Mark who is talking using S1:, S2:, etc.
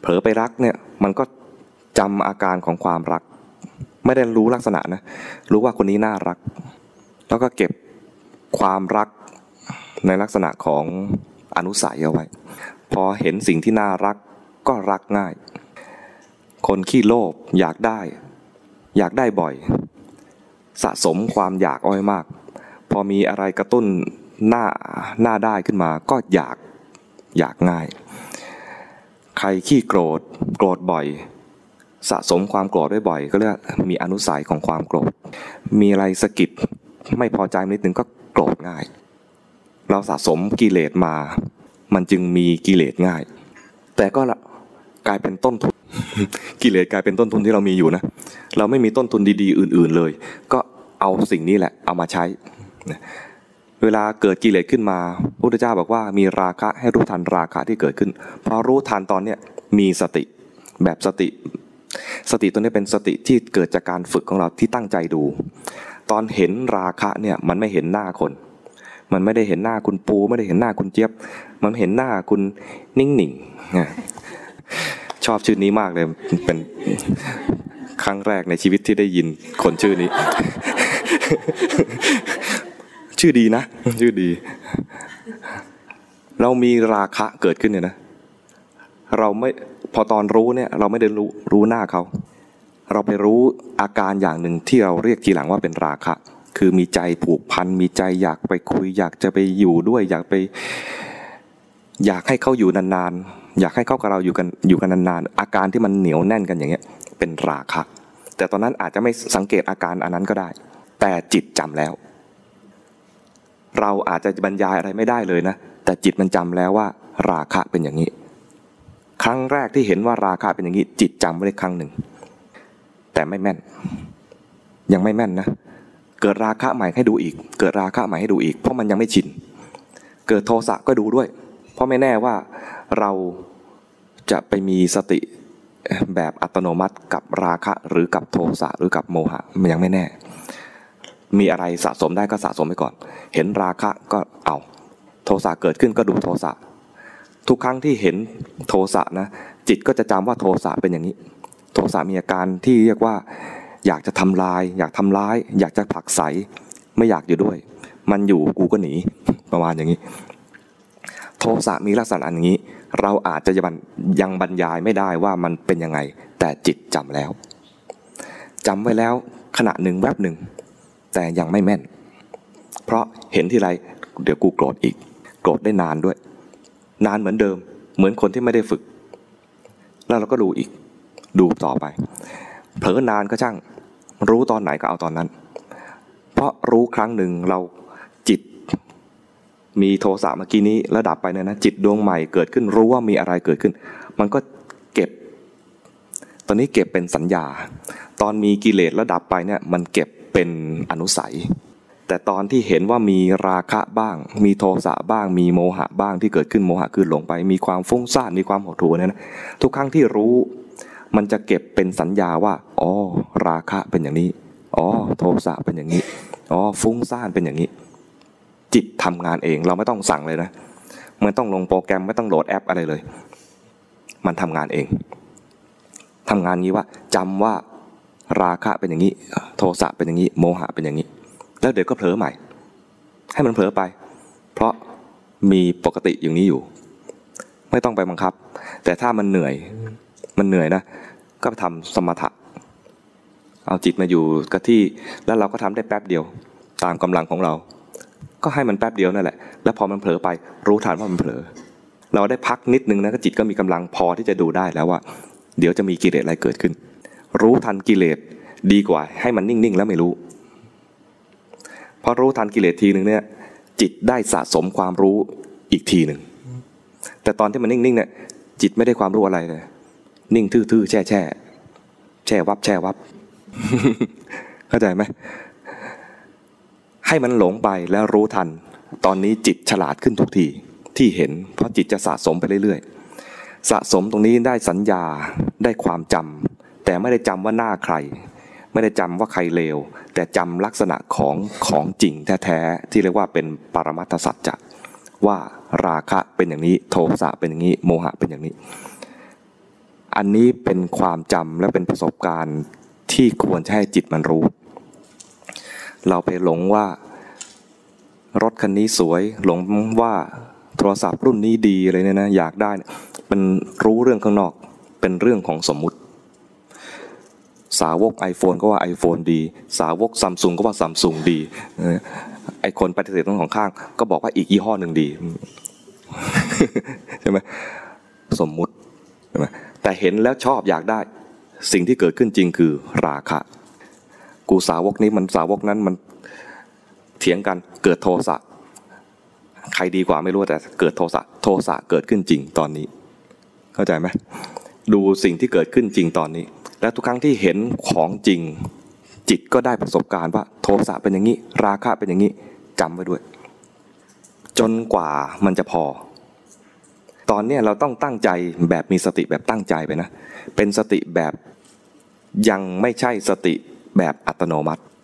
S1: เผลอไปรักเนี่ยมันก็จำอาการของความรัก ไม่ได้รู้ลักษณะนะรู้ว่าคนนี้น่ารัก แล้วก็เก็บความรักในลักษณะของอนุสัยเอาไว้ พอเห็นสิ่งที่น่ารักก็รักง่าย คนขี้โลภอยากได้ อยากได้บ่อย สะสมความอยากอ้อยมาก พอมีอะไรกระตุ้นหน้าหน้าได้ขึ้นมาก็อยากอยากง่าย ใครขี้โกรธ โกรธบ่อย สะสมความโกรธได้บ่อยก็เรียกมีอนุสัยของความโกรธ มีอะไรสะกิดไม่พอใจนิดนึงก็โกรธง่าย เราสะสมกิเลสมา มันจึงมีกิเลสง่าย แต่ก็ละกลายเป็นต้นทุนกิเลสกลายเป็นต้นทุนที่เรามีอยู่นะ เราไม่มีต้นทุนดีๆ อื่น ๆเลย ก็เอาสิ่งนี้แหละเอามาใช้ เวลาเกิดกิเลสขึ้นมาพระพุทธเจ้าบอกว่ามีราคะให้รู้ทันราคะที่เกิดขึ้นพราะรู้ทันตอนเนี้ยมีสติแบบสติ สติตัวนี้เป็นสติที่เกิดจากการฝึกของเราที่ตั้งใจดู ตอนเห็นราคะเนี่ยมันไม่เห็นหน้าคน มันไม่ได้เห็นหน้าคุณปู ไม่ได้เห็นหน้าคุณเจี๊ยบ มันเห็นหน้าคุณนิ่งหนิงชอบชื่อนี้มากเลยเป็นครั้งแรกในชีวิตที่ได้ยินคนชื่อนี้ ชื่อดีนะชื่อดี เรามีราคะเกิดขึ้นเนี่ยนะ เราไม่พอตอนรู้เนี่ย เราไม่ได้รู้รู้หน้าเขา เราไปรู้อาการอย่างหนึ่งที่เราเรียกทีหลังว่าเป็นราคะ คือมีใจผูกพันมีใจอยากไปคุย อยากจะไปอยู่ด้วย อยากไป อยากให้เขาอยู่นานๆอยากให้เขากับเราอยู่กันอยู่กันนานๆอาการที่มันเหนียวแน่นกันอย่างเงี้ย เป็นราคะ แต่ตอนนั้นอาจจะไม่สังเกตอาการอันนั้นก็ได้ แต่จิตจำแล้ว เราอาจจะบรรยายอะไรไม่ได้เลยนะ แต่จิตมันจำแล้วว่า ราคะเป็นอย่างนี้ ครั้งแรกที่เห็นว่าราคะเป็นอย่างนี้ จิตจำไว้ได้ครั้งหนึ่ง แต่ไม่แม่น ยังไม่แม่นนะ เกิดราคะใหม่ให้ดูอีก เกิดราคะใหม่ให้ดูอีก เพราะมันยังไม่ชิน เกิดโทสะก็ดูด้วย เพราะไม่แน่ว่าเราจะไปมีสติแบบอัตโนมัติกับราคะหรือกับโทสะหรือกับโมหะมันยังไม่แน่ มีอะไรสะสมได้ก็สะสมไปก่อน เห็นราคะก็เอา โทสะเกิดขึ้นก็ดูโทสะ ทุกครั้งที่เห็นโทสะนะ จิตก็จะจำว่าโทสะเป็นอย่างนี้ โทสะมีอาการที่เรียกว่า อยากจะทำลาย อยากทำร้าย อยากจะผลักไสไม่อยากอยู่ด้วย มันอยู่กูก็หนีประมาณอย่างนี้ โทสะมีลักษณะอย่างนี้ เราอาจจะยังบรรยายไม่ได้ว่ามันเป็นยังไง แต่จิตจำแล้วจำไว้แล้วขณะหนึ่งแวบหนึ่ง แต่ยังไม่แม่น เพราะเห็นทีไรเดี๋ยวกูโกรธอีก โกรธได้นานด้วย นานเหมือนเดิม เหมือนคนที่ไม่ได้ฝึก แล้วเราก็ดูอีก ดูต่อไป เผลอนานก็ช่าง รู้ตอนไหนก็เอาตอนนั้น เพราะรู้ครั้งหนึ่งเราจิต มีโทสะเมื่อกี้นี้ระดับไปเนี่ยนะจิตดวงใหม่เกิดขึ้นรู้ว่ามีอะไรเกิดขึ้น มันก็เก็บ ตอนนี้เก็บเป็นสัญญา ตอนมีกิเลสระดับไปเนี่ยมันเก็บเป็น อนุสัย แต่ตอนที่เห็นว่ามีราคะบ้าง มีโทสะบ้าง มีโมหะบ้างที่เกิดขึ้นโมหะคือหลงไป มีความฟุ้งซ่านมีความหดหู่เนี่ยนะทุกครั้งที่รู้มันจะเก็บเป็นสัญญาว่า อ๋อ ราคะเป็นอย่างนี้ อ๋อ โทสะเป็นอย่างนี้ อ๋อ ฟุ้งซ่านเป็นอย่างนี้ จิตทำงานเอง เราไม่ต้องสั่งเลยนะ ไม่ต้องลงโปรแกรมไม่ต้องโหลดแอปอะไรเลย มันทำงานเองทำงานนี้ว่าจำว่า ราคะเป็นอย่างนี้ โทสะเป็นอย่างนี้ โมหะเป็นอย่างนี้ แล้วเดี๋ยวก็เผลอใหม่ ให้มันเผลอไป เพราะมีปกติอย่างนี้อยู่ ไม่ต้องไปบังคับ แต่ถ้ามันเหนื่อย มันเหนื่อยนะ ก็ไปทำสมถะ เอาจิตมาอยู่กับที่ แล้วเราก็ทำได้แป๊บเดียว ตามกำลังของเรา ก็ให้มันแป๊บเดียวนั่นแหละ แล้วพอมันเผลอไป รู้ทันว่ามันเผลอ เราได้พักนิดนึงนะก็จิตก็มีกำลังพอที่จะดูได้แล้วว่า เดี๋ยวจะมีกิเลสอะไรเกิดขึ้น รู้ทันกิเลสดีกว่า ให้มันนิ่งๆแล้วไม่รู้พอรู้ทันกิเลสทีหนึ่งเนี่ย จิตได้สะสมความรู้อีกทีหนึ่งแต่ตอนที่มันนิ่งๆเนี่ย จิตไม่ได้ความรู้อะไรเลยนิ่งทื่อๆแช่แช่แช่วับแช่วับ เข้าใจไหมให้มันหลงไปแล้วรู้ทัน ตอนนี้จิตฉลาดขึ้นทุกทีที่เห็น เพราะจิตจะสะสมไปเรื่อยๆ สะสมตรงนี้ได้สัญญาได้ความจำ แต่ไม่ได้จำว่าหน้าใคร ไม่ได้จำว่าใครเลว แต่จำลักษณะของของจริงแท้ๆที่เรียกว่าเป็นปรมัตถสัจจะว่าราคะเป็นอย่างนี้โทสะเป็นอย่างนี้โมหะเป็นอย่างนี้ อันนี้เป็นความจำและเป็นประสบการณ์ที่ควรจะให้จิตมันรู้ เราไปหลงว่ารถคันนี้สวยหลงว่าโทรศัพท์รุ่นนี้ดีอะไรเนี่ยนะอยากได้ เป็นรู้เรื่องข้างนอกเป็นเรื่องของสมมุติ สาวก iPhone ก็ว่า iPhone ดี สาวกซัมซุงก็ว่าซัมซุงดีไอคนปฏิเสธตรงของข้าง ก็บอกว่าอีกยี่ห้อหนึ่งดีใช่ไหมสมมุติใช่ไหมแต่เห็นแล้วชอบอยากได้ สิ่งที่เกิดขึ้นจริงคือราคะ กูสาวกนี้มันสาวกนั้นมันเถียงกันเกิดโทสะใครดีกว่าไม่รู้แต่เกิดโทสะโทสะเกิดขึ้นจริงตอนนี้ เข้าใจไหมดูสิ่งที่เกิดขึ้นจริงตอนนี้ และทุกครั้งที่เห็นของจริง จิตก็ได้ประสบการณ์ว่า โทสะเป็นอย่างนี้ ราคะเป็นอย่างนี้จำไว้ด้วย จนกว่ามันจะพอ ตอนนี้เราต้องตั้งใจแบบมีสติแบบตั้งใจไปนะ เป็นสติแบบยังไม่ใช่สติแบบอัตโนมัติ